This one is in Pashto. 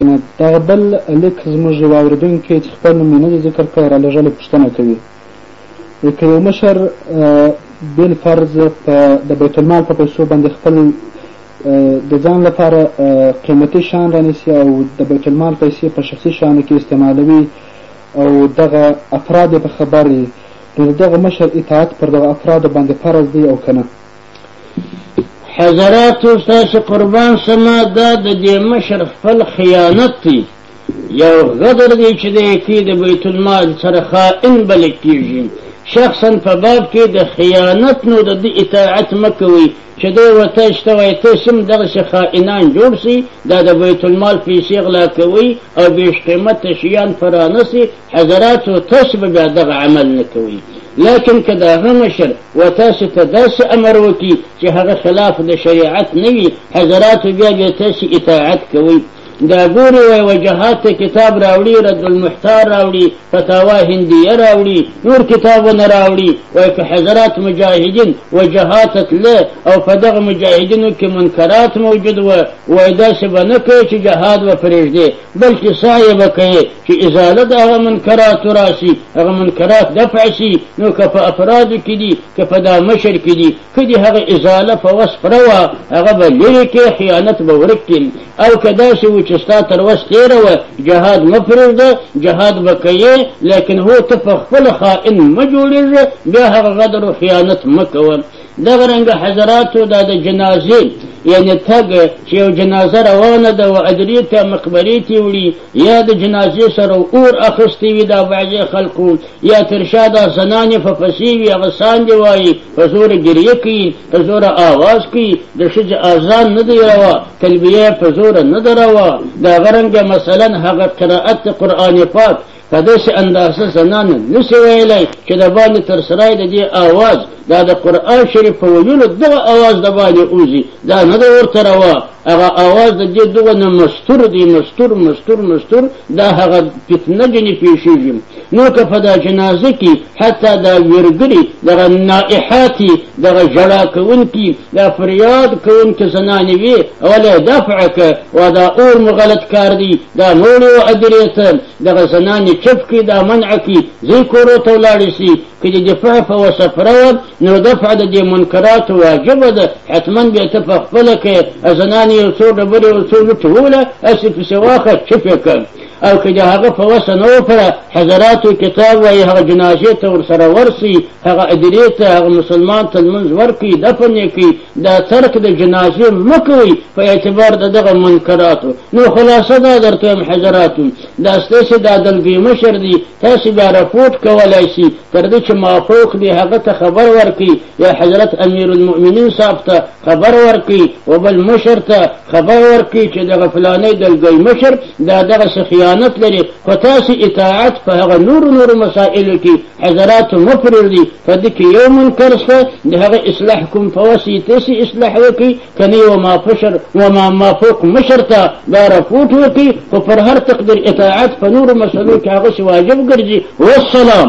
دغه بل لیک زموږ یو اورېدونکی چې خپل نوم یې نه دی ذکر کړی رالېږلی پوښتنه کوي که یو مشر بېل فرض په د بیت المال په پیسو باندې خپل د ځان لپاره قیمتي شان رانیسي او د بیت المال پیسې په شخصي شانو کې استعمالوي او دغه افراد په خبر نو د دغه مشر اطاعت پر دغه افرادو باندې فرض دی او که نه حضرات تاسو قربان سما دا د دې مشر خپل خیانت دی یو غدر دی چې د کې د بیت المال سره خائن بل کیږي شخصا په باب کې د خیانت نو د دې اطاعت مکوي چې دوی ورته شته وایي ته سم دغسې خائنان جوړ سي دا د بیت المال پیسې غلا کوي او بېش قیمته شیان فرانه سي حضراتو تاسو به بیا دغه عمل نه کوئ لیکن که د هغه مشر و تاسو ته داسې امر وکړي چې هغه خلاف د شریعت نه وي حضراتو بیا بیا تاسو اطاعت کوئ دا ګوري وای وجهات ته کتاب راوړي رد المحتار راوړي فتاوا هندیه راوړي نور کتابونه راوړي وای که حضرات مجاهدین وجهات تله او په دغه مجاهدینو کې منکرات موجود و وای داسې به نه کوي چې جهاد وپرېږدي بلکې سعی به کوې چې ازاله د هغه منکراتو راسي هغه منکرات دفع سي نو که په افرادو کې دي که په دا مشر کې دي که دې هغه ازاله په وس پره وه هغه به لرې کې خیانت به ورک کې او که داسې و چې ستا تر وس تېره وه جهاد مه پرېږده جهاد به کوې لیکن هو ته په خپل خائن مه جوړېږه بیا هغه غدر و خیانت مه کوه دغه رنګ حضراتو دا د جنازې یعنی تګ چې یو جنازه روانه ده و ادرې ته مقبرې ته وړي یا د جنازې سره اور اخیستی وي دا بعضې خلقو یا تر شا دا زنانې په پسې وي هغه ساندې وایي په زوره ګریه کوي په زوره آواز کوي د ښځې اذان نه دی روا تلبیه په زوره نه ده روا د هغه رنګه مثلا هغه قرائت قرآن پاک په داسې اندازه زنانه نشي ویلی چې د باندې تر سرای د دې اواز دا د قرآن شریف په ویلو دغه اواز د باندې اوزي دا نه ده ورته روا هغه اواز د دې دغه نه مستور دی مستور مستور مستور دا هغه فتنه جنې پیښیږي نو که په دا جنازه کې حتی دا ویرګړي دغه نائحاتي دغه ژړا کوونکي دا فریاد کوونکي زنانې وي اوله دفع که و دا اور مو غلط کار دی دا نور یو ادرې ته دغه زنانې چپ کړي دا منع کړي زی کورو ته ولاړې سي که د دفاع په وسفره وه نو دفع د دې منکراتو واجبه ده حتما بیا ته په خپله کې زنانې یو څو ډبرې یو څو لوټې ووله هسې پسې واخه چپ یې کړه او که د هغه په وسه نه و پر حضراتو کتاب وایي هغه جنازې ته ورسره ورسي هغه ادرې ته هغه مسلمان ته لمونځ ورکړي دفن یې کړي دا ترک د جنازې مه کوئ په اعتبار د دغه منکراتو نو خلاصه دا درته وایم حضراتو دا ستاسې د عدلګۍ مشر دی تاسې بیا رپورټ کولی سي تر دې چې مافوق دی هغه ته خبر ورکړي یا حضرت امیر المؤمنین صاحب ته خبر ورکړي او بل مشر ته خبر ورکړي چې دغه فلانۍ دلګی مشر دا دغسې خیانت لري خو تاسې اطاعت په هغه نورو نورو مسایلو کې حضراتو مه پرېږدي په دې کې یو منکر شته د هغه اصلاح کوم په وس یې تاسې اصلاح وکړي که نه یو مافشر وما مافوق مشر ته دا رپوټ وکړي خو پر هر تقدیر اطاعت په نورو مسلو کې هغسې واجب ګرځي والسلام